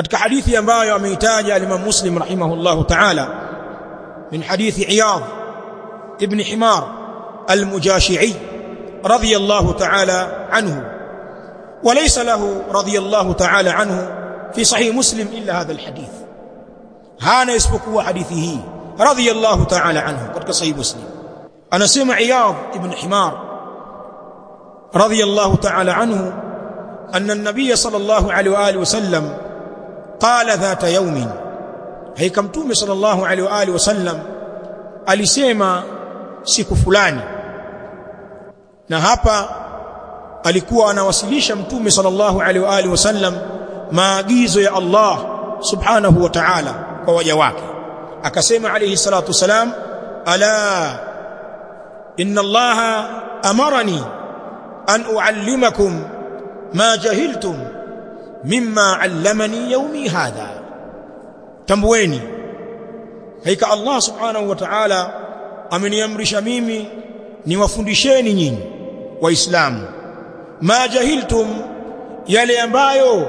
katika hadithi ambayo ameitaja al-Imam Muslim rahimahullahu ta'ala min hadithi Iyad ibn Himar al-Mujashi'i radiyallahu ta'ala anhu. وليس له رضي الله تعالى عنه في صحيح مسلم إلا هذا الحديث هانا يسبقوا حديثه رضي الله تعالى عنه قد صحيح مسلم أنا سمع عياض ابن حمار رضي الله تعالى عنه أن النبي صلى الله عليه وآله وسلم qala dhata yaumin haika mtume sallallahu alaihi wa alihi wasallam alisema siku fulani. Na hapa alikuwa anawasilisha mtume sallallahu alaihi wa alihi wasallam maagizo ya Allah subhanahu wa ta'ala kwa waja wake. Akasema alayhi salatu wasalam ala inna allaha amarani an uallimakum ma jahiltum mimma allamani yaumi hadha. Tambueni. Haika Allah subhanahu wa ta'ala ameniamrisha mimi niwafundisheni nyinyi waislamu. Ma jahiltum yale ambayo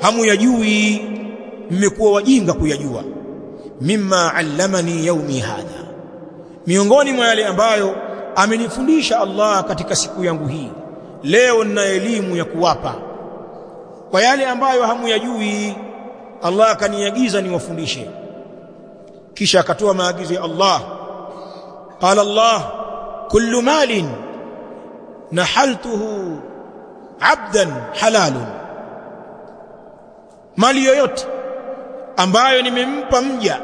hamuyajui mmekuwa wajinga kuyajua. Mimma allamani yaumi hadha. Miongoni mwa yale ambayo amenifundisha Allah katika siku yangu hii. Leo nina elimu ya kuwapa kwa yale ambayo hamuyajui Allah akaniagiza niwafundishe. Kisha akatoa maagizo ya Allah. Qala Allah kullu malin nahaltuhu abdan halalun. Mali yoyote ambayo nimempa mja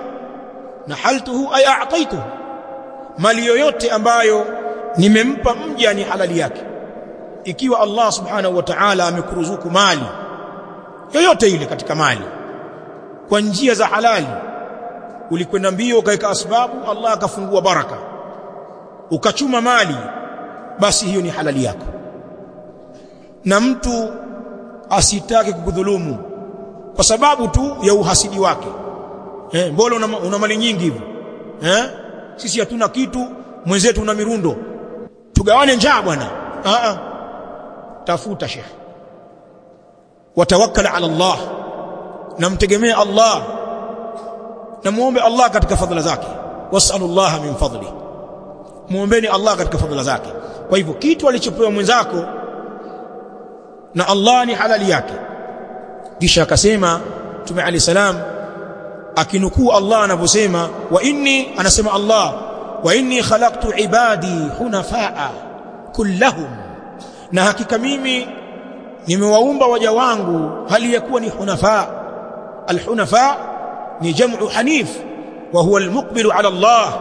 nahaltuhu ay a'taituhu mali yoyote ambayo nimempa mja ni halali yake. Ikiwa Allah subhanahu wa ta'ala amekuruzuku mali yoyote ile katika mali kwa njia za halali ulikwenda mbio ukaweka asbabu Allah akafungua baraka ukachuma mali basi hiyo ni halali yako. Na mtu asitake kukudhulumu kwa sababu tu ya uhasidi wake. Eh mbona una, una mali nyingi hivi? Eh sisi hatuna kitu mwenzetu una mirundo. Tugawane njaa bwana. A a tafuta shekh watawakkal ala Allah. Na mtegemee Allah. Na muombe Allah katika fadhila zake. Wasallallahu min fadli. Muombeni Allah katika fadhila zake. Kwa hivyo kitu alichopewa mwenzako na Allah ni halali yake. Kisha akasema Mtume Ali salam akinukuu Allah anavyosema wa inni anasema Allah wa inni khalaqtu ibadi hunafaa kullahum. Na hakika mimi nimewaumba waja wangu hali ya kuwa ni hunafa. Alhunafa ni jamu hanif wa huwa almuqbilu ala Allah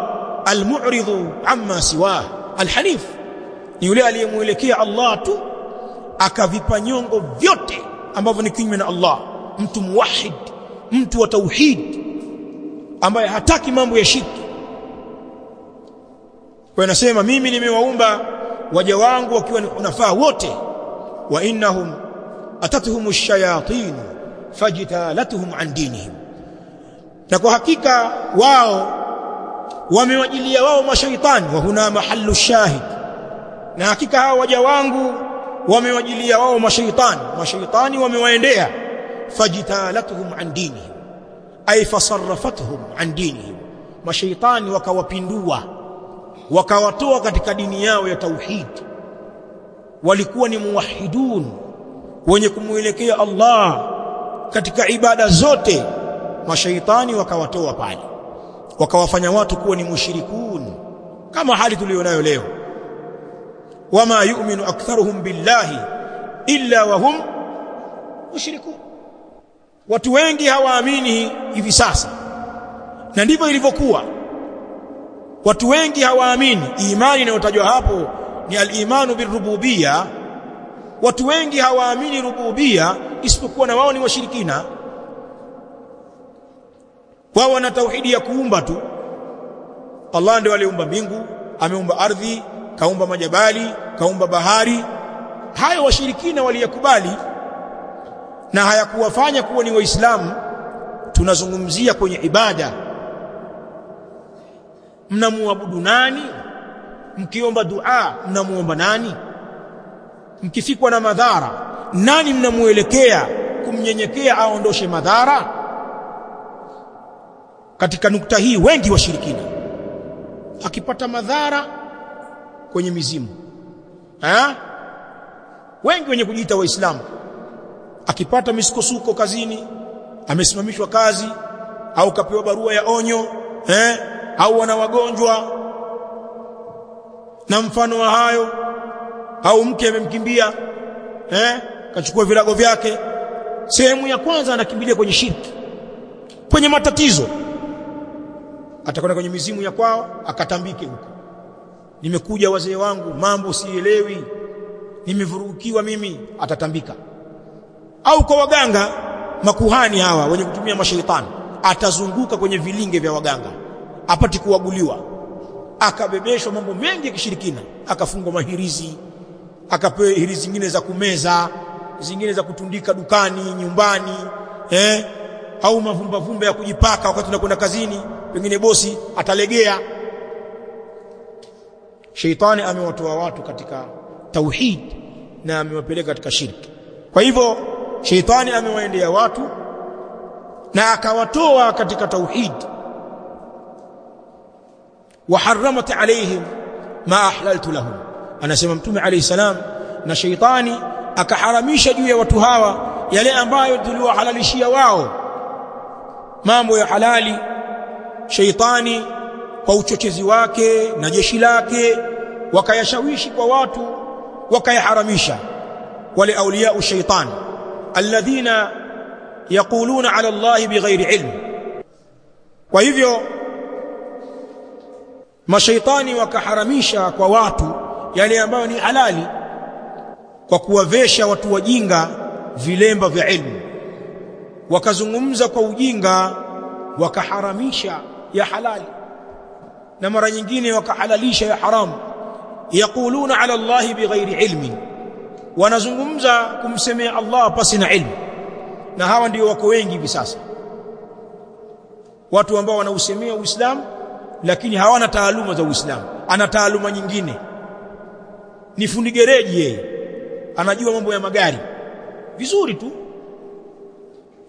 almu'ridu amma siwah. Alhanif ni yule aliyemuelekea Allah tu akavipa nyongo vyote ambavyo ni kinyume na Allah. Mtu muwahid mtu wa tauhid ambaye hataki mambo ya shirki. Kwa nasema mimi nimewaumba waja wangu wakiwa ni hunafa wote wa innahum atatuhum ash-shayatin fajtalatuhum an dinihim. Na kwa hakika wao wamewajilia wao mashaitani wa huna mahallu shahid. Na hakika hao waja wangu wamewajilia wao mashaitani mashaitani wamewaendea fajtalatuhum an dinihim ay fasarrafatuhum an dinihim. Mashaitani wakawapindua wakawatoa katika dini yao ya tauhid walikuwa ni muwahidun wenye kumuelekea Allah katika ibada zote. Mashaitani wakawatoa pale wakawafanya watu kuwa ni mushrikun kama hali tuliyonayo leo. Wama yu'minu aktharuhum billahi illa wahum mushrikun. Watu wengi hawaamini hivi sasa na ndivyo ilivyokuwa. Watu wengi hawaamini imani inayotajwa hapo ni al-imanu birububiyya watu wengi hawaamini rububia isipokuwa na wao ni washirikina. Wao wana tauhidi ya kuumba tu. Allah ndiye aliumba mbingu ameumba ardhi kaumba majabali kaumba bahari. Hayo washirikina waliyakubali na hayakuwafanya kuwa ni waislamu. Tunazungumzia kwenye ibada. Mnamuabudu nani mkiomba dua mnamuomba nani mkifikwa na madhara nani mnamuelekea kumnyenyekea aondoshe madhara katika nukta hii wengi washirikina akipata madhara kwenye mizimu ha? wengi wenye kujiita waislamu akipata misukosuko kazini amesimamishwa kazi au kapewa barua ya onyo eh? au wana wagonjwa na mfano wa hayo. Au mke amemkimbia eh? kachukua virago vyake. Sehemu ya kwanza anakimbilia kwenye shirki kwenye matatizo. Atakwenda kwenye mizimu ya kwao akatambike huko. Nimekuja wazee wangu mambo sielewi. Nimevurugikiwa mimi atatambika. Au kwa waganga makuhani hawa wenye kutumia mashaitani atazunguka kwenye vilinge vya waganga apati kuaguliwa akabebeshwa mambo mengi ya kishirikina. Akafungwa mahirizi akapewa hirizi zingine za kumeza zingine za kutundika dukani nyumbani eh au mavumba vumba ya kujipaka wakati unakwenda kazini pengine bosi atalegea. Sheitani amewatoa watu katika tauhid na amewapeleka katika shirki. Kwa hivyo sheitani amewaendea watu na akawatoa katika tauhid wa haramat alaihim ma ahlaltu lahum. Anasema mtume alayhi salam na sheitani akaharamisha juu ya watu hawa yale ambayo tuliwahalalishia wao. Mambo ya halali sheitani kwa uchochezi wake na jeshi lake wakayashawishi kwa watu wakayaharamisha. Wale auliya shaitan alladhina yaquluna ala allahi bighairi ilm. Kwa hivyo mashaitani wakaharamisha kwa watu yale ambayo ni halali kwa kuwavesha watu wajinga vilemba vya ilmu. Wakazungumza kwa ujinga wakaharamisha ya halali. Na mara nyingine wakahalalisha ya haramu yaquluna ala Allah bighairi ilmin. Wanazungumza kumsemea Allah pasi na ilmu. Na hawa ndio wako wengi hivi sasa. Watu ambao wanausemea Uislamu lakini hawana taaluma za Uislamu. Ana taaluma nyingine. Ni fundi gereji yeye. Anajua mambo ya magari. Vizuri tu.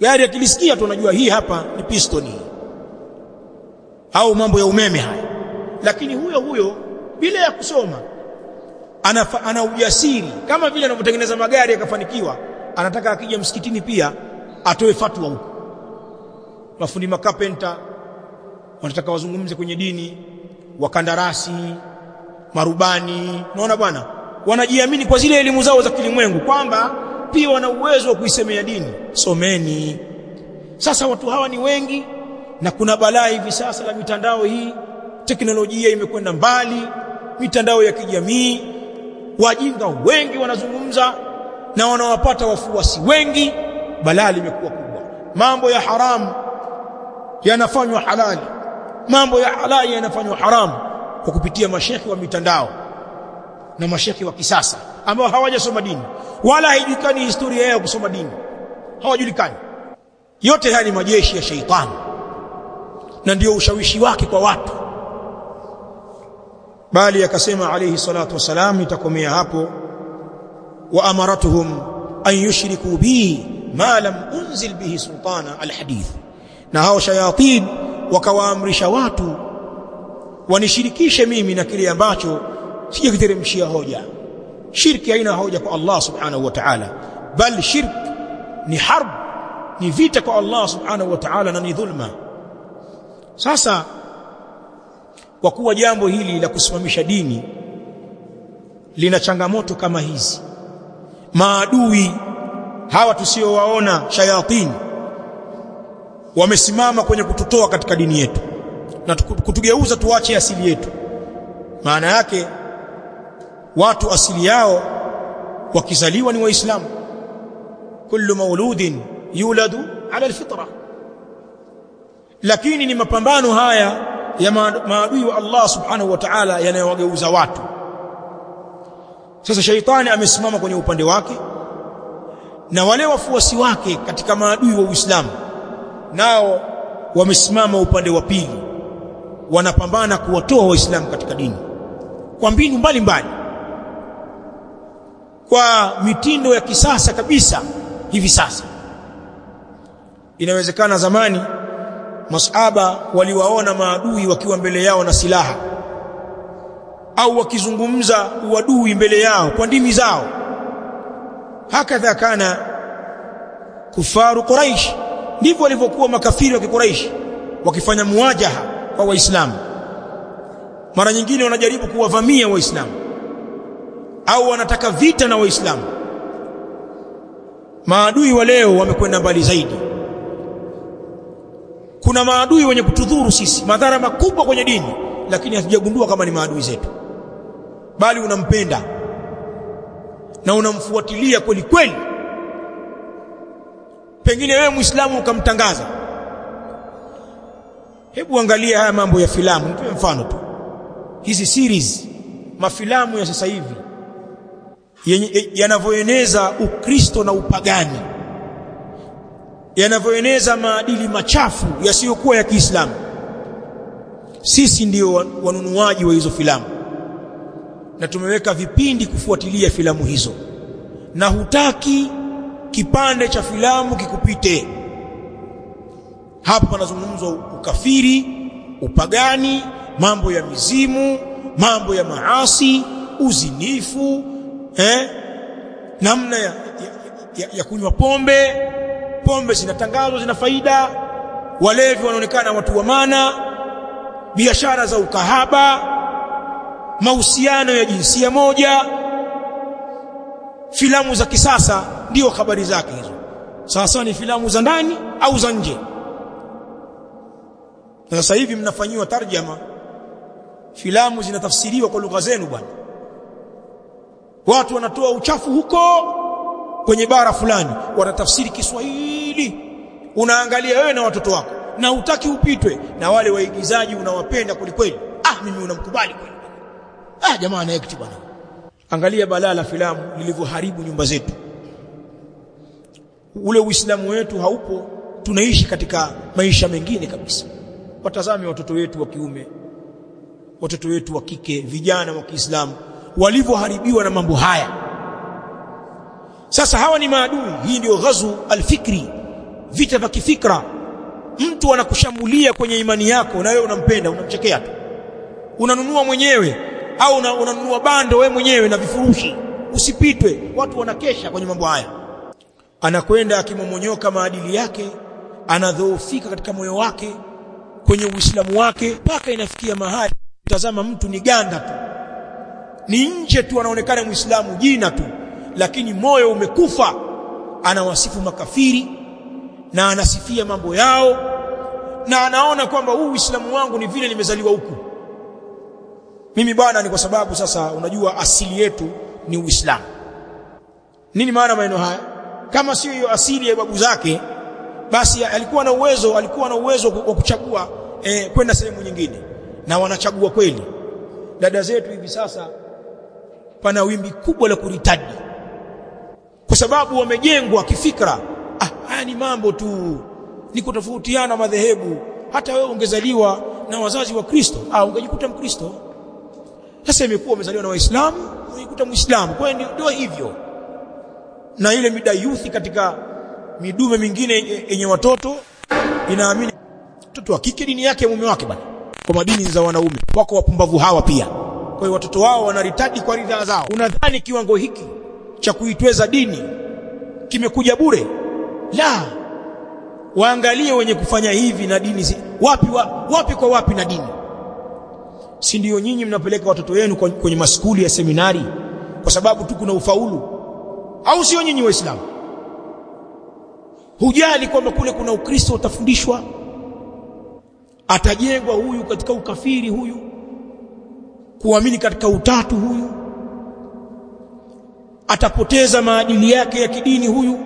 Gari akilisikia tu anajua hii hapa ni piston hii au mambo ya umeme haya. Lakini huyo huyo bila ya kusoma ana, ana ujasiri. Kama vile anavyotengeneza magari akafanikiwa anataka akija msikitini pia atoe fatwa huko. Mafundi makapenta wanataka wazungumze kwenye dini wakandarasi marubani. Naona bwana wanajiamini kwa zile elimu zao za kilimwengu kwamba pia wana uwezo wa kuisemea dini. Someni. Sasa watu hawa ni wengi na kuna balaa hivi sasa la mitandao hii. Teknolojia imekwenda mbali mitandao ya kijamii. Wajinga wengi wanazungumza na wanawapata wafuasi wengi. Balaa limekuwa kubwa. Mambo ya haramu yanafanywa halali mambo ya halali yanafanywa haramu kwa kupitia mashekhi wa mitandao na mashekhi wa kisasa ambao hawajasoma dini. Wala haijulikani historia yao kusoma dini. Hawajulikani. Yote haya ni majeshi ya sheitani. Na ndio ushawishi wake kwa watu. Bali akasema alayhi salatu wasalam itakomea hapo. Wa amaratuhum an yushriku bi ma lam unzil bihi sultana alhadith. Na hao shayatin wakawaamrisha watu wanishirikishe mimi na kile ambacho sijakiteremshia hoja. Shirki haina hoja kwa Allah subhanahu wa ta'ala bal shirk ni harb ni vita kwa Allah subhanahu wa ta'ala na ni dhulma. Sasa kwa kuwa jambo hili la kusimamisha dini lina changamoto kama hizi maadui hawa tusiowaona shayatin wamesimama kwenye kututoa katika dini yetu na kutugeuza tuache asili yetu. Maana yake watu asili yao wakizaliwa ni waislamu. Kullu mauludin yuladu ala alfitra. Lakini ni mapambano haya ya maadui wa Allah subhanahu wa ta'ala yanayowageuza watu. Sasa shaitani amesimama kwenye upande wake na wale wafuasi wake katika maadui wa Uislamu nao wamesimama upande wa pili. Wanapambana kuwatoa waislamu katika dini. Kwa mbinu mbalimbali. Kwa mitindo ya kisasa kabisa hivi sasa. Inawezekana zamani masahaba waliwaona maadui wakiwa mbele yao na silaha. Au wakizungumza uadui mbele yao kwa ndimi zao. Hakadha kana kufaru quraish ndivyo walivyokuwa makafiri wa kikuraishi wakifanya muwajaha kwa waislamu. Mara nyingine wanajaribu kuwavamia waislamu au wanataka vita na waislamu. Maadui wa leo wamekwenda mbali zaidi. Kuna maadui wenye kutudhuru sisi madhara makubwa kwenye dini lakini hatujagundua kama ni maadui zetu. Bali unampenda na unamfuatilia kweli kweli pengine wewe muislamu ukamtangaza. Hebu angalia haya mambo ya filamu nitoe mfano tu. Hizi series mafilamu ya sasa hivi yanavyoeneza ukristo na upagani. Yanavyoeneza maadili machafu yasiyokuwa ya Kiislamu. Sisi ndio wanunuaji wa hizo filamu. Na tumeweka vipindi kufuatilia filamu hizo. Na hutaki kipande cha filamu kikupite. Hapo panazungumzwa ukafiri upagani mambo ya mizimu mambo ya maasi uzinifu eh namna ya, ya, ya, ya kunywa pombe. Pombe zinatangazwa zina faida. Walevi wanaonekana watu wa maana biashara za ukahaba. Mahusiano ya jinsia moja filamu za kisasa ndio habari zake hizo. Sasa ni filamu za ndani au za nje? Sasa hivi mnafanyiwa tarjama. Filamu zinatafsiriwa kwa lugha zenu bwana. Watu wanatoa uchafu huko kwenye bara fulani wanatafsiri Kiswahili. Unaangalia wewe na watoto wako na utaki upitwe na wale waigizaji unawapenda kulikweli ah mimi unamkubali kweli. Ah jamaa anaekti bwana angalia balaa la filamu lilivyoharibu nyumba zetu. Ule uislamu wetu haupo tunaishi katika maisha mengine kabisa. Watazame watoto wetu wa kiume watoto wetu wa kike vijana wa Kiislamu walivyoharibiwa na mambo haya. Sasa hawa ni maadui. Hii ndio ghazu alfikri vita vya kifikra. Mtu anakushambulia kwenye imani yako na wewe unampenda unamchekea tu. Unanunua mwenyewe au unanunua bando we mwenyewe na vifurushi usipitwe. Watu wanakesha kwenye mambo haya. Anakwenda akimomonyoka maadili yake anadhoofika katika moyo wake kwenye uislamu wake mpaka inafikia mahali tazama mtu ni ganda tu. Ni nje tu anaonekana muislamu jina tu lakini moyo umekufa. Anawasifu makafiri na anasifia mambo yao na anaona kwamba huu uislamu wangu ni vile nimezaliwa huku mimi bwana ni kwa sababu sasa unajua asili yetu ni uislamu. Nini maana maneno haya? Kama sio hiyo asili ya babu zake basi alikuwa na uwezo alikuwa na uwezo wa kuchagua eh, kwenda sehemu nyingine. Na wanachagua kweli. Dada zetu hivi sasa pana wimbi kubwa la kuritadi. Kwa sababu wamejengwa kifikra. Ah haya ni mambo tu. Ni kutofautiana madhehebu. Hata wewe ungezaliwa na wazazi wa Kristo. Ah ungejikuta mkristo sasa imekuwa umezaliwa na waislamu unaikuta muislamu. Kwa hiyo ndio hivyo. Na ile midayuthi katika midume mingine yenye watoto inaamini mtoto wa kike dini yake mume wake bana kwa madini za wanaume wako wapumbavu hawa pia. Kwa hiyo watoto wao wanaritadi kwa ridhaa zao. Unadhani kiwango hiki cha kuitweza dini kimekuja bure? La. Waangalie wenye kufanya hivi na dini wapi wa, wapi kwa wapi na dini si ndio nyinyi mnapeleka watoto wenu kwenye maskuli ya seminari? Kwa sababu tu kuna ufaulu? Au sio nyinyi waislamu? Hujali kwamba kule kuna ukristo utafundishwa? Atajengwa huyu katika ukafiri huyu? Kuamini katika utatu huyu? Atapoteza maadili yake ya kidini huyu?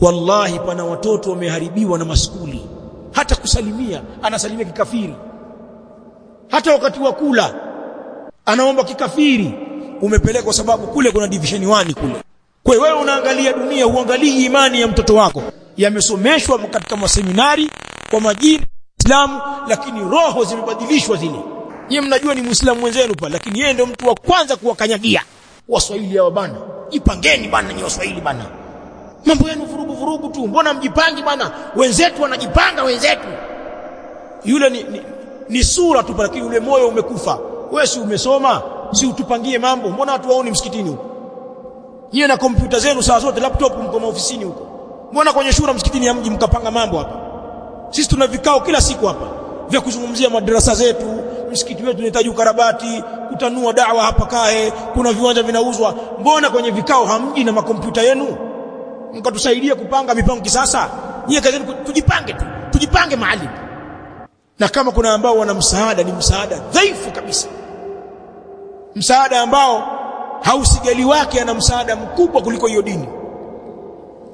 Wallahi pana watoto wameharibiwa na maskuli. Hata kusalimia anasalimia kikafiri hata wakati wa kula anaomba kikafiri umepelekwa sababu kule kuna division 1 kule. Kwa wewe unaangalia dunia huangalii imani ya mtoto wako. Yamesomeshwa katika maseminari kwa majini Islamu lakini roho zimebadilishwa zile. Nyie mnajua ni Muislamu mwenzenu pa lakini yeye ndio mtu wa kwanza kuwakanyagia. Waswahili hawa bana. Jipangeni bana ni Waswahili bana. mambo yenu vurugu vurugu tu. Mbona mjipangi bana? Wenzetu wanajipanga wenzetu. Yule ni, ni, ni sura tu lakini ule moyo umekufa. Wewe si umesoma? Si utupangie mambo? Mbona watu waoni msikitini huko? Yeye na kompyuta zenu saa zote laptop mko maofisini huko. Mbona kwenye shura msikitini ya mji mkapanga mambo hapa? Sisi tuna vikao kila siku hapa vya kuzungumzia madarasa zetu. Msikiti wetu unahitaji ukarabati kutanua dawa hapa kae kuna viwanja vinauzwa. Mbona kwenye vikao hamji na makompyuta yenu? Mkatusaidia kupanga mipango kisasa. Nyie kazi tujipange tu tujipange mahali na kama kuna ambao wana msaada ni msaada dhaifu kabisa. Msaada ambao hausigali wake ana msaada mkubwa kuliko hiyo dini.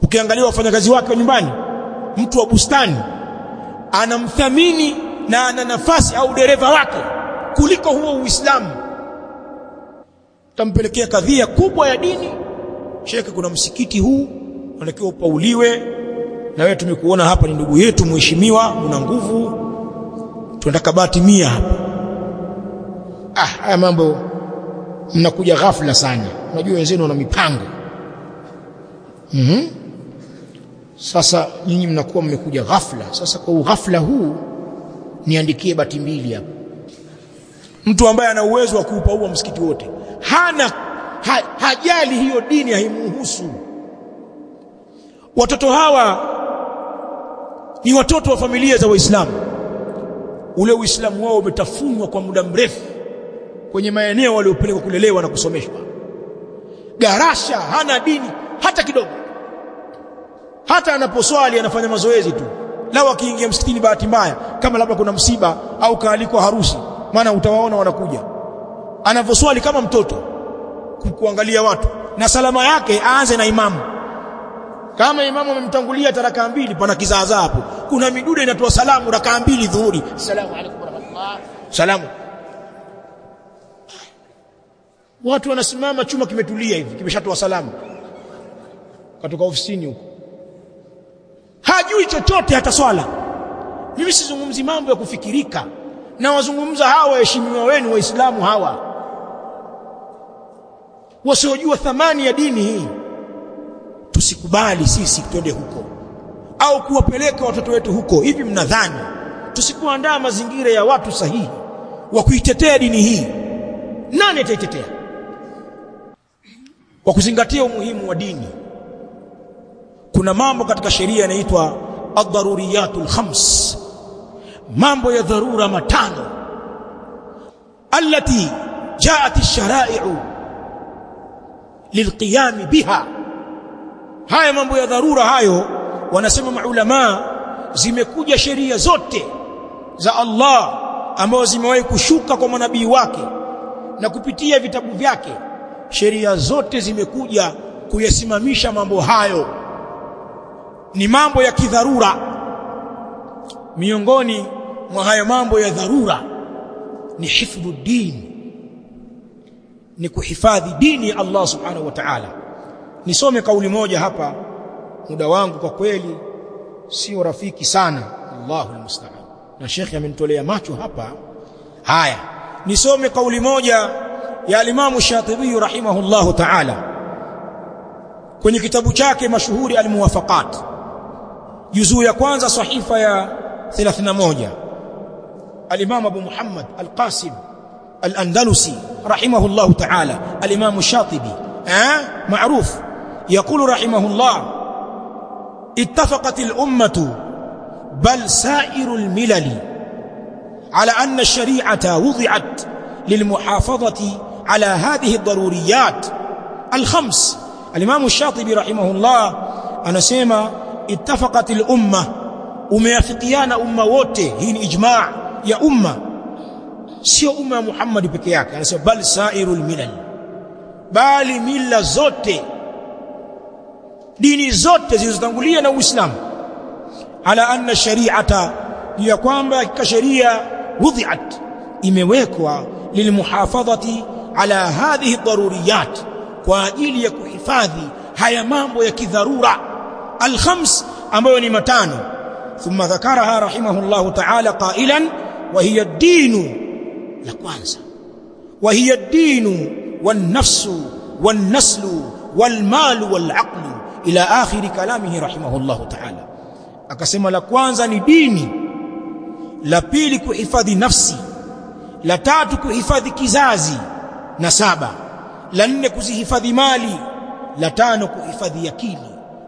Ukiangalia wafanyakazi wake wa nyumbani mtu wa bustani anamthamini na ana nafasi au dereva wake kuliko huo Uislamu. Tampelekea kadhia kubwa ya dini. Sheke kuna msikiti huu unatakiwa upauliwe. Na wewe tumekuona hapa ni ndugu yetu mheshimiwa una nguvu tunataka bati mia. Hapa ah haya mambo mnakuja ghafla sana. Unajua wenzenu wana mipango. Mm -hmm. sasa nyinyi mnakuwa mmekuja ghafla. Sasa kwa ughafla huu niandikie bati mbili hapa mtu ambaye ana uwezo wa kuupaua msikiti wote hana ha, hajali hiyo dini haimuhusu. Watoto hawa ni watoto wa familia za waislamu ule uislamu wao umetafunwa kwa muda mrefu kwenye maeneo waliopelekwa kulelewa na kusomeshwa. Garasha hana dini hata kidogo. Hata anaposwali anafanya mazoezi tu. Lao akiingia msikitini bahati mbaya kama labda kuna msiba au kaalikwa harusi maana utawaona wanakuja. Anavyoswali kama mtoto kuangalia watu na salama yake aanze na imamu. Kama imamu amemtangulia taraka mbili pana kizaazaa hapo kuna midude inatoa salamu rakaa mbili dhuhuri. Salamu alaykum warahmatullah. Salamu. Watu wanasimama chuma kimetulia hivi kimeshatoa salamu. Katoka ofisini huko. Hajui chochote hata swala. Mimi sizungumzi mambo ya kufikirika. Na wazungumza hawa waheshimiwa wenu waislamu hawa. Wasiojua thamani ya dini hii. Tusikubali sisi twende huko au kuwapeleka watoto wetu huko hivi mnadhani? Tusipoandaa mazingira ya watu sahihi. Wa kuitetea dini hii. Nani ataitetea? Kwa kuzingatia umuhimu wa dini kuna mambo katika sheria yanaitwa ad-daruriyatul khams. Mambo ya dharura matano. Allati jaat ash-shara'i'u lilqiyam biha. Haya mambo ya dharura hayo wanasema maulama zimekuja sheria zote za Allah ambazo zimewahi kushuka kwa manabii wake na kupitia vitabu vyake sheria zote zimekuja kuyasimamisha mambo hayo. Ni mambo ya kidharura. Miongoni mwa hayo mambo ya dharura ni hifdhu din ni kuhifadhi dini Allah subhanahu wa ta'ala. Nisome kauli moja hapa muda wangu kwa kweli sio rafiki sana Allahu almusta'an na shekhi amenitolea macho hapa haya nisome kauli moja ya alimamu Shatibi rahimahullahu ta'ala kwenye kitabu chake mashuhuri almuwafaqat juzuu ya kwanza sahifa ya 31 الإمام أبو محمد القاسم الأندلسي رحمه الله تعالى الإمام الشاطبي أه؟ معروف يقول رحمه الله اتفقت الأمة بل سائر الملل على أن الشريعة وضعت للمحافظة على هذه الضروريات. الخمس الإمام الشاطبي رحمه الله أنا سيما اتفقت الأمة. hii ni ijma' ya umma sio umma wa Muhammad peke yake anasema bal sairul milal bali mila zote dini zote zilizotangulia na Uislamu ala anna shari'ata ya kwamba katika sheria wudhi'at imewekwa lilmuhafadhati ala hadhihi daruriyat kwa ajili ya kuhifadhi haya mambo ya kidharura alkhams ambayo ni matano ثم ذكرها رحمه الله تعالى قائلا وهي الدين la kwanza وهي الدين والنفس والنسل والمال والعقل ila akhiri kalamihi rahimahullahu ta'ala. Akasema la kwanza ni dini la pili kuhifadhi nafsi la tatu kuhifadhi kizazi na saba la nne kuzihifadhi mali la tano kuhifadhi akili.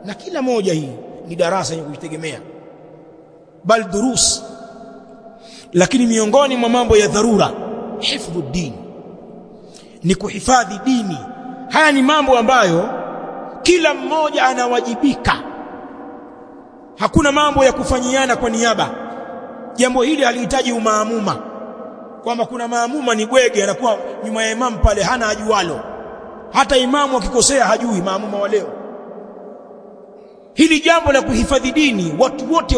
Na kila moja hii ni darasa yenye kujitegemea bal durus. Lakini miongoni mwa mambo ya dharura hifdhu dini ni kuhifadhi dini. Haya ni mambo ambayo kila mmoja anawajibika. Hakuna mambo ya kufanyiana kwa niaba. Jambo hili halihitaji umaamuma. Kwamba kuna maamuma ni bwege anakuwa nyuma ya imamu pale hana ajualo. Hata imamu akikosea hajui maamuma wa leo. Hili jambo la kuhifadhi dini watu wote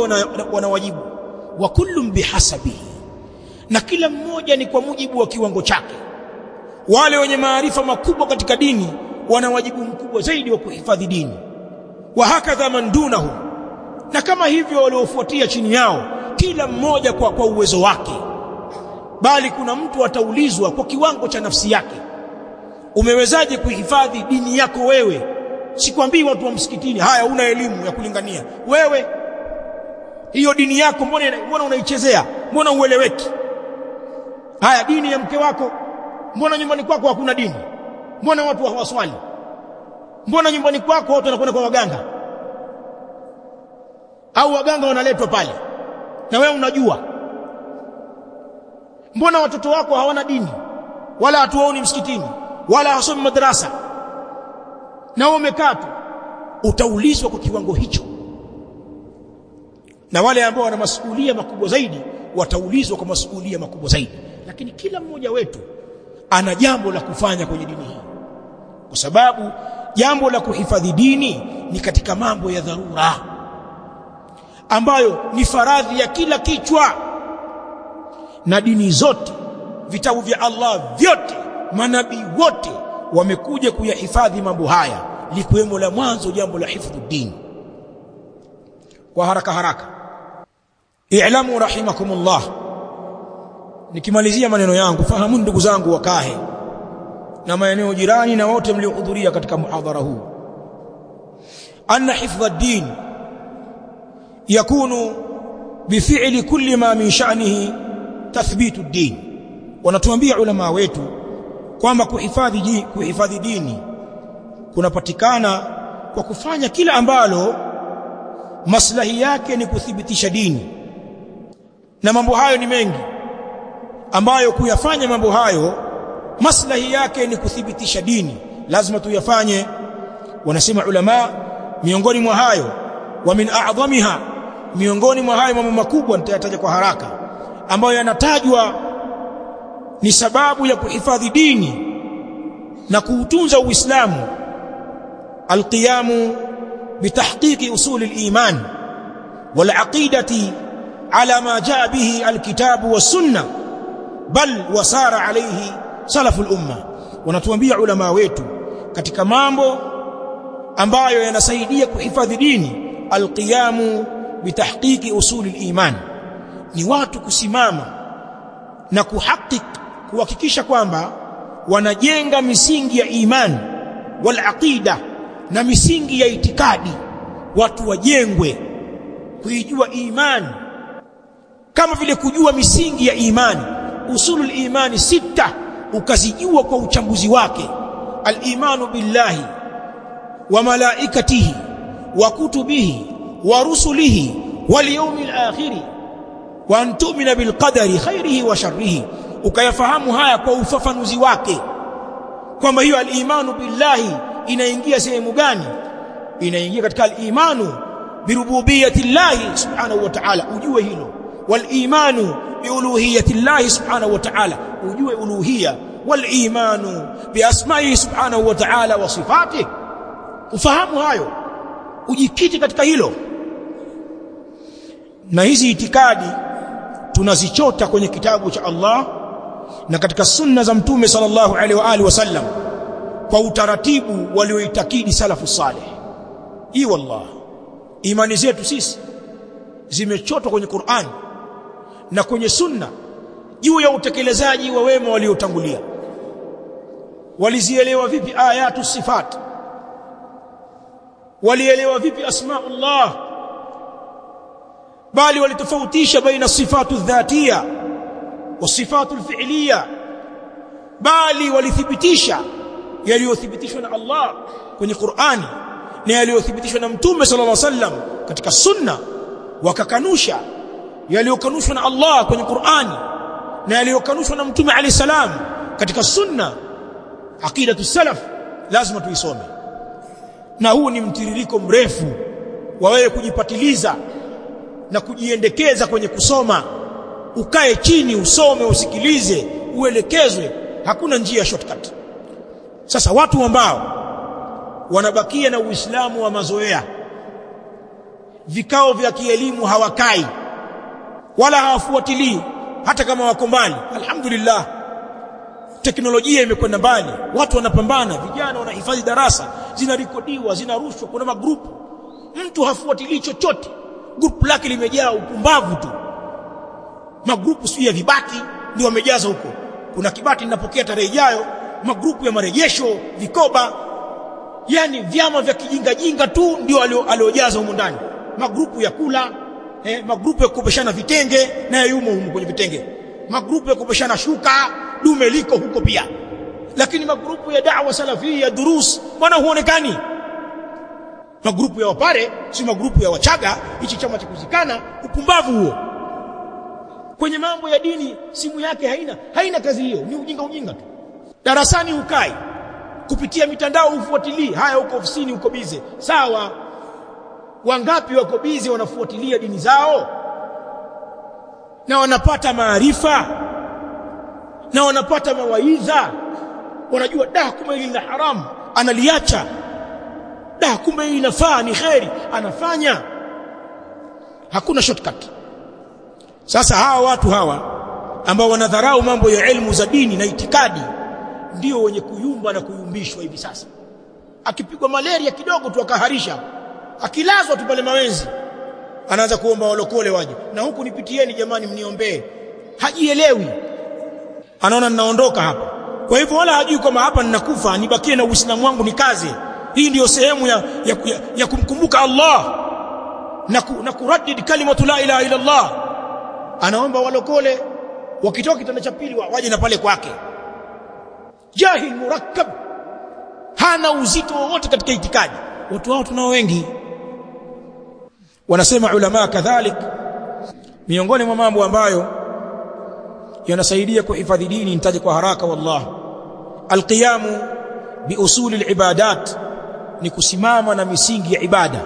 wanawajibu wana wa kullum bihasabihi na kila mmoja ni kwa mujibu wa kiwango chake. Wale wenye maarifa makubwa katika dini wana wajibu mkubwa zaidi wa kuhifadhi dini. Wa hakadha man dunahu. Na kama hivyo waliofuatia chini yao kila mmoja kwa, kwa uwezo wake. Bali kuna mtu ataulizwa kwa kiwango cha nafsi yake. Umewezaje kuhifadhi dini yako wewe? Sikwambii watu wa msikitini haya una elimu ya kulingania. Wewe hiyo dini yako mbona mbona unaichezea? Mbona ueleweki haya dini ya mke wako mbona nyumbani kwako hakuna dini mbona watu hawaswali mbona nyumbani kwako watu wanakwenda kwa waganga? Au waganga wanaletwa pale? Na wewe unajua? Mbona watoto wako hawana dini? Wala hatuwaoni msikitini? Wala hawasomi madrasa? Na umekaa tu. Utaulizwa kwa kiwango hicho. Na wale ambao wana masuhulia makubwa zaidi wataulizwa kwa masuhulia makubwa zaidi. Lakini kila mmoja wetu ana jambo la kufanya kwenye dini hii. Kwa sababu jambo la kuhifadhi dini ni katika mambo ya dharura ambayo ni faradhi ya kila kichwa. Na dini zote vitabu vya Allah vyote manabii wote wamekuja kuyahifadhi mambo haya likiwemo la mwanzo jambo la hifdhu dini kwa haraka haraka i'lamu rahimakumullah nikimalizia maneno yangu fahamu ndugu zangu wakahe na maeneo jirani na wote mliohudhuria katika muhadhara huu. Anna hifdha ad-din yakunu bifi'li kulli ma min sha'nihi tathbitu ad-din. Wanatuambia ulama wetu kwamba kuhifadhi kuhifadhi dini kunapatikana kwa kufanya kila ambalo maslahi yake ni kuthibitisha dini. Na mambo hayo ni mengi ambayo kuyafanya mambo hayo maslahi yake ni kuthibitisha dini. Lazima tuyafanye. Wanasema ulama miongoni mwa hayo wa min a'dhamiha miongoni mwa hayo mambo makubwa nitayataja kwa haraka ambayo yanatajwa ni sababu ya kuhifadhi dini na kuutunza uislamu. Alqiyamu bitahqiqi usul aliman wal aqidati ala ma jaa bihi alkitabu was sunnah bal wasara alayhi salafu al-umma wanatuambia ulama wetu katika mambo ambayo yanasaidia kuhifadhi dini alqiyamu bitahqiqi usuli al-iman. Ni watu kusimama na kuhakik kuhakikisha kwamba wanajenga misingi ya imani wal aqida na misingi ya itikadi. Watu wajengwe kuijua imani kama vile kujua misingi ya imani usulul imani sita ukazijua kwa uchambuzi wake. Al-imanu billahi wa malaikatihi wa kutubihi wa rusulihi wal yawmil akhir wa an tu'mina bil qadari khairihi wa sharrihi. Ukayafahamu haya kwa ufafanuzi wake kwamba hiyo al-imanu billahi inaingia sehemu gani? Inaingia katika al-imanu birububiyyati llahi subhanahu wa ta'ala. Ujue hilo wal imanu الله سبحانه ta'ala ujue uluhia biasma'ihi subhanahu wa wa sifatihi ufahamu hayo ujikite katika hilo na hizi itikadi tunazichota kwenye kitabu cha Allah na katika sunna za mtume sallallahu alaihi wa alihi wasallam kwa utaratibu walioitakidi salafu saleh. Hii wallah imani zetu sisi zimechotwa kwenye Qur'an na kwenye sunna juu ya utekelezaji wa wema waliotangulia. Walizielewa vipi ayatu sifat? Walielewa vipi asmaullah? Bali walitofautisha baina sifatu dhatia wa sifatu alfi'liya bali walithibitisha yaliyothibitishwa na Allah kwenye Qur'ani na yaliyothibitishwa na Mtume sallallahu alaihi wasallam katika sunna wakakanusha yaliyokanushwa na Allah kwenye Qur'ani na yaliyokanushwa na Mtume Ali salam katika sunna aqidatu salaf lazima tuisome. Na huu ni mtiririko mrefu wa wewe kujipatiliza na kujiendekeza kwenye kusoma. Ukae chini usome usikilize uelekezwe. Hakuna njia ya shortcut. Sasa watu ambao wanabakia na uislamu wa mazoea vikao vya kielimu hawakai wala hawafuatilii hata kama wako mbali. Alhamdulillah teknolojia imekwenda mbali. Watu wanapambana vijana wanahifadhi darasa zinarekodiwa zinarushwa kuna magrupu. Mtu hafuatilii chochote. Grupu lake limejaa upumbavu tu. Magrupu sio ya vibati ndio wamejaza huko. Kuna kibati ninapokea tarehe ijayo magrupu ya marejesho vikoba. Yani vyama vya kijingajinga tu ndio aliojaza humo ndani. Magrupu ya kula eh, magrupu ya kukopeshana vitenge naye yumo humo kwenye vitenge. Magrupu ya kukopeshana shuka dume liko huko pia. Lakini magrupu ya da'wa salafia durus mbona huonekani. Magrupu ya wapare si magrupu ya wachaga hichi chama cha kuzikana upumbavu huo. Kwenye mambo ya dini simu yake haina haina kazi hiyo ni ujinga ujinga tu. Darasani ukai kupitia mitandao ufuatilii haya uko ofisini uko bize. Sawa wangapi wako bizi wanafuatilia dini zao? Na wanapata maarifa? Na wanapata mawaidha wanajua da kumbe hili la haramu analiacha. Da kumbe hili inafaa ni kheri anafanya. Hakuna shortcut. Sasa hawa watu hawa ambao wanadharau mambo ya elimu za dini na itikadi ndio wenye kuyumba na kuyumbishwa hivi sasa. Akipigwa malaria kidogo tu akaharisha akilazwa tu pale mawenzi anaanza kuomba walokole waje. Na huku nipitieni jamani mniombee. Hajielewi. Anaona ninaondoka hapa. Kwa hivyo wala hajui kwamba hapa ninakufa nibakie na uislamu wangu nikaze. Hii ndiyo sehemu ya, ya, ya, ya kumkumbuka Allah na, ku, na kuradid kalimatu la ilaha illa Allah. Anaomba walokole wakitoka kitanda cha pili waje na pale kwake. Jahil murakkab. Hana uzito wowote katika itikadi. Watu hao tunao wengi wanasema ulama kadhalik miongoni mwa mambo ambayo yanasaidia kuhifadhi dini nitaje kwa haraka wallah alqiyamu biusuli alibadat ni kusimama na misingi ya ibada.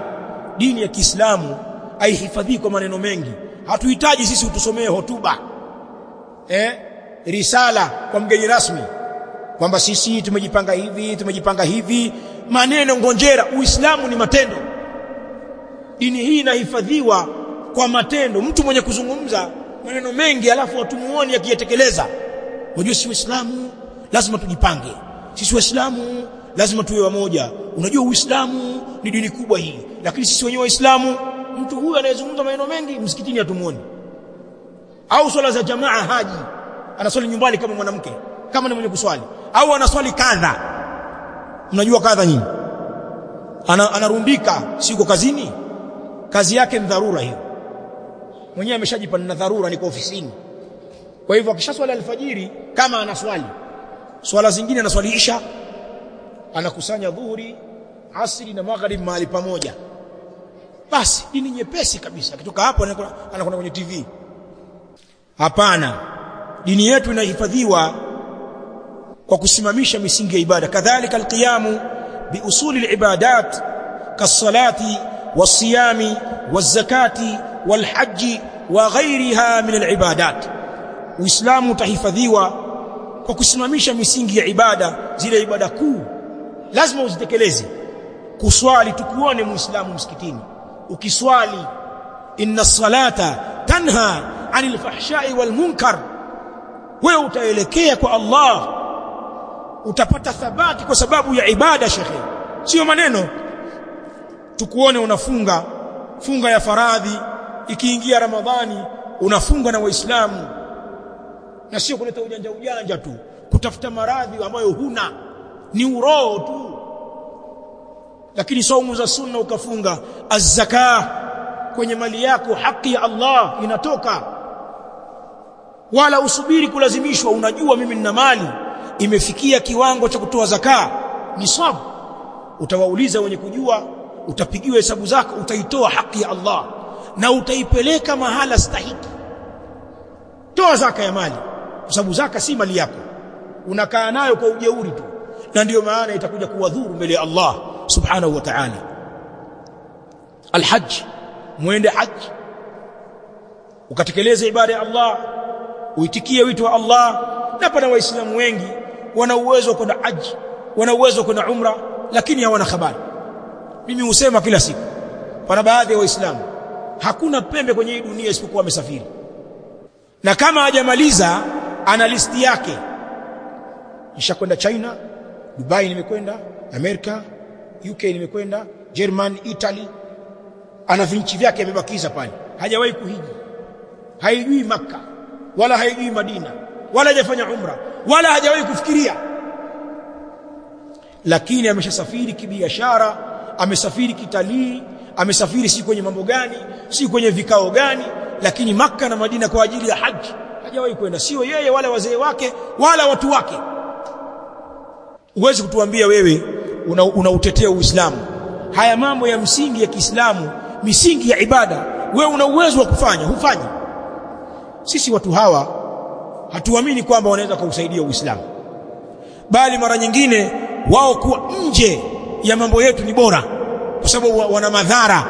Dini ya Kiislamu haihifadhi kwa maneno mengi. Hatuhitaji sisi utusomee hotuba eh risala kwa mgeni rasmi kwamba sisi tumejipanga hivi tumejipanga hivi. Maneno ngonjera uislamu ni matendo dini hii inahifadhiwa kwa matendo. Mtu mwenye kuzungumza maneno mengi alafu watumuoni akiyatekeleza unajua si uislamu lazima tujipange. Sisi waislamu lazima tuwe wamoja. Unajua uislamu ni dini kubwa hii. Lakini sisi wenyewe waislamu mtu huyu anayezungumza maneno mengi msikitini hatumuoni. Au swala za jamaa haji anaswali nyumbani kama mwanamke kama ni mwenye kuswali. Au anaswali kadha. Mnajua kadha nyinyi ana, anarundika siko kazini kazi yake ni dharura hiyo. Mwenyewe ameshajipa na dharura niko ofisini. Kwa hivyo akishaswali alfajiri kama anaswali swala zingine anaswali isha anakusanya dhuhuri asri na maghrib mahali pamoja. Basi dini nyepesi kabisa. Akitoka hapo anakwenda kwenye TV hapana. Dini yetu inahifadhiwa kwa kusimamisha misingi ya ibada. Kadhalika alqiyamu biusuli alibadat kasalati wasiyami والزكاة walhaji wa من alibadat uislamu utahifadhiwa kwa kusimamisha misingi ya ibada zile ibada kuu. Lazima uzitekeleze. Kuswali tukuone muislamu msikitini. Ukiswali inna salata tanha anil fahsha'i wal munkar. Wewe utaelekea kwa Allah. Utapata thabati kwa sababu ya ibada shekhe. Sio maneno tukuone unafunga. Funga ya faradhi. Ikiingia ramadhani unafunga na waislamu. Na sio kuleta ujanja ujanja tu. Kutafuta maradhi ambayo huna. Ni uroho tu. Lakini saumu za sunna ukafunga. Az-zakah kwenye mali yako haki ya Allah inatoka. Wala usubiri kulazimishwa unajua mimi nina mali. Imefikia kiwango cha kutoa zaka nisabu utawauliza wenye kujua utapigiwa hesabu zako utaitoa haki ya Allah na utaipeleka mahala stahiki. Toa zaka ya mali kwa sababu zaka si mali yako. Unakaa nayo kwa ujeuri tu na ndiyo maana itakuja kuwadhuru mbele ya Allah subhanahu wa ta'ala. Alhajj muende haji ukatekeleze ibada ya Allah uitikie wito wa Allah. Na pana waislamu wengi wana uwezo kwenda haji wana uwezo kwenda umra lakini hawana habari mimi husema kila siku. Pana baadhi ya waislamu hakuna pembe kwenye hii dunia isipokuwa amesafiri. Na kama hajamaliza ana listi yake. Nishakwenda China Dubai nimekwenda Amerika UK nimekwenda German Italy. Ana vinchi vyake amebakiza pale. Hajawahi kuhiji. Haijui makka wala haijui Madina wala hajafanya umra wala hajawahi kufikiria. Lakini ameshasafiri kibiashara amesafiri kitalii amesafiri si kwenye mambo gani si kwenye vikao gani lakini maka na Madina kwa ajili ya haji hajawahi kwenda. Sio yeye wala wazee wake wala watu wake. Uwezi kutuambia wewe unautetea una Uislamu. Haya mambo ya msingi ya Kiislamu misingi ya ibada wewe una uwezo wa kufanya hufanyi. Sisi watu hawa hatuamini kwamba wanaweza kuusaidia Uislamu. Bali mara nyingine wao kuwa nje ya mambo yetu ni bora kwa sababu wana madhara.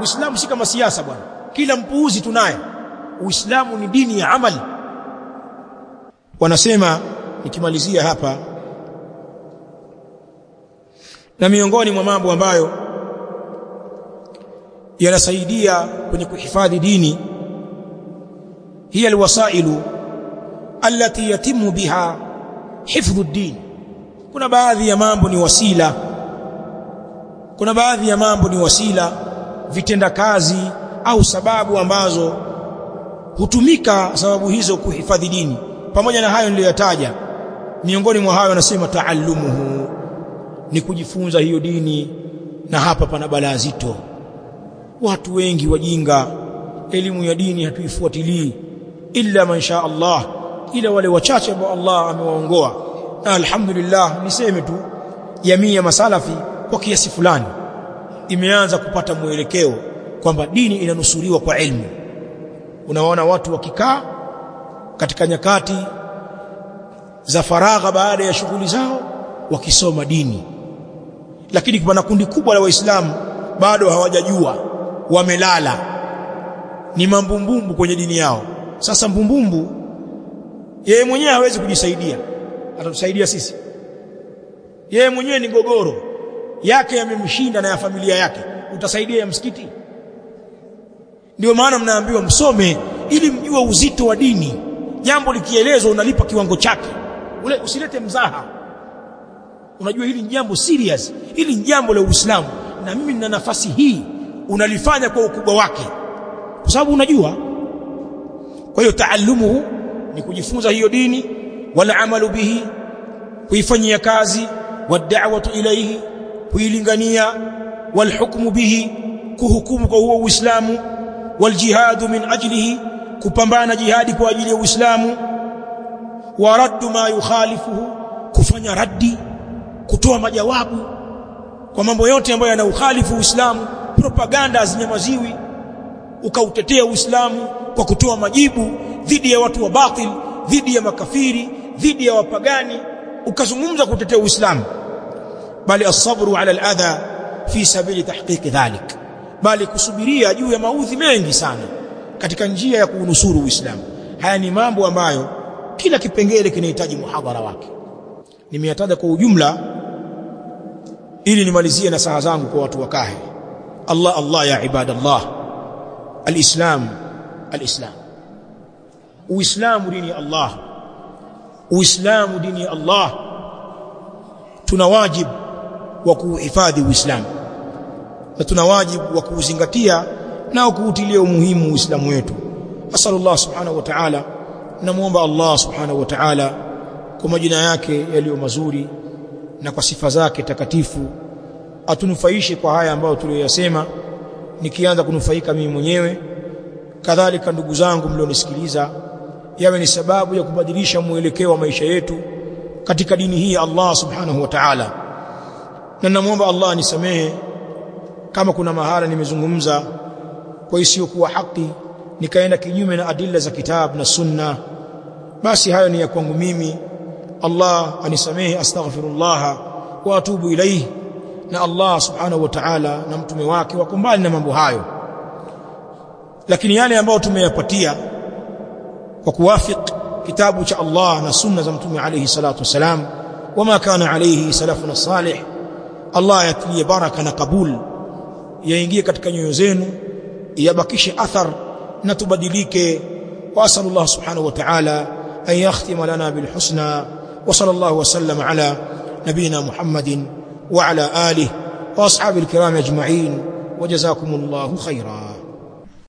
Uislamu si kama siasa bwana. Kila mpuuzi tunaye. Uislamu ni dini ya amali. Wanasema nikimalizia hapa na miongoni mwa mambo ambayo yanasaidia kwenye kuhifadhi dini hiya alwasailu allati yatimu biha hifdhu ad-din kuna baadhi ya mambo ni wasila kuna baadhi ya mambo ni wasila vitenda kazi au sababu ambazo hutumika sababu hizo kuhifadhi dini. Pamoja na hayo niliyotaja miongoni mwa hayo anasema taallumuhu ni kujifunza hiyo dini na hapa pana balaa zito. Watu wengi wajinga elimu ya dini hatuifuatilii illa man sha Allah ila wale wachache ambao Allah amewaongoa. Na alhamdulillah niseme tu jamii ya masalafi kwa kiasi fulani imeanza kupata mwelekeo kwamba dini inanusuriwa kwa elimu unawaona watu wakikaa katika nyakati za faragha baada ya shughuli zao wakisoma dini. Lakini kuna kundi kubwa la waislamu bado hawajajua wamelala. Ni mambumbumbu kwenye dini yao. Sasa mbumbumbu yeye mwenyewe hawezi kujisaidia. Atatusaidia sisi. Yeye mwenyewe ni gogoro yake yamemshinda na ya familia yake utasaidia ya msikiti? Ndio maana mnaambiwa msome ili mjue uzito wa dini. Jambo likielezwa unalipa kiwango chake. Ule usilete mzaha. Unajua hili ni jambo serious. Hili ni jambo la Uislamu. Na mimi nina nafasi hii unalifanya kwa ukubwa wake. Kwa sababu unajua kwa hiyo taallumuhu ni kujifunza hiyo dini wala amalu bihi kuifanyia kazi wad'awatu ilayhi kuilingania walhukmu bihi kuhukumu kwa huo Uislamu waljihadu min ajlihi kupambana jihadi kwa ajili ya Uislamu wa raddu ma yukhalifuhu kufanya raddi kutoa majawabu kwa mambo yote ambayo yanaukhalifu Uislamu propaganda zinyamaziwi ukautetea Uislamu kwa kutoa majibu dhidi ya watu wa batil dhidi ya makafiri dhidi ya wapagani ukazungumza kutetea Uislamu bali as-sabru ala al-adha fi sabili tahqiqi dhalik. Bali kusubiria juu ya maudhi mengi sana katika njia ya kuunusuru Uislamu. Haya ni mambo ambayo kila kipengele kinahitaji muhadhara wake. Nimeyataja kwa ujumla ili nimalizie na saha zangu kwa watu wakahe Allah Allah ya ibadallah. Alislam alislam. Uislamu dini ya Allah. Uislamu dini ya Allah. Tuna wajibu wa kuhifadhi uislamu. Na tuna wajibu wa kuuzingatia na kuutilia umuhimu uislamu wetu. Asallallahu subhanahu wa ta'ala namuomba Allah subhanahu wa ta'ala kwa majina yake yaliyo mazuri na kwa sifa zake takatifu atunufaishe kwa haya ambayo tuliyoyasema nikianza kunufaika mimi mwenyewe. Kadhalika ndugu zangu mlionisikiliza yawe ni sababu ya kubadilisha mwelekeo wa maisha yetu katika dini hii Allah subhanahu wa ta'ala na namwomba Allah nisamehe kama kuna mahala nimezungumza kwa isiyokuwa haki nikaenda kinyume na adilla za kitabu na sunna. Basi hayo ni ya kwangu mimi. Allah anisamehe astaghfirullah wa atubu ilayhi. Na Allah subhanahu wa ta'ala na mtume wake wako mbali na mambo hayo. Lakini yale ambayo tumeyapatia kwa kuwafik kitabu cha Allah na sunna za mtume alayhi salatu wasalam wama kana alayhi salafuna salih Allah yatilie baraka na kabul yaingie katika nyoyo zenu yabakishe athar na tubadilike wa asallallahu subhanahu wa ta'ala an yakhtima lana bil husna wa sallallahu wa sallam ala nabina muhammadin wa ala alihi wa ashabil kiram ajma'in wa jazakumullahu khairan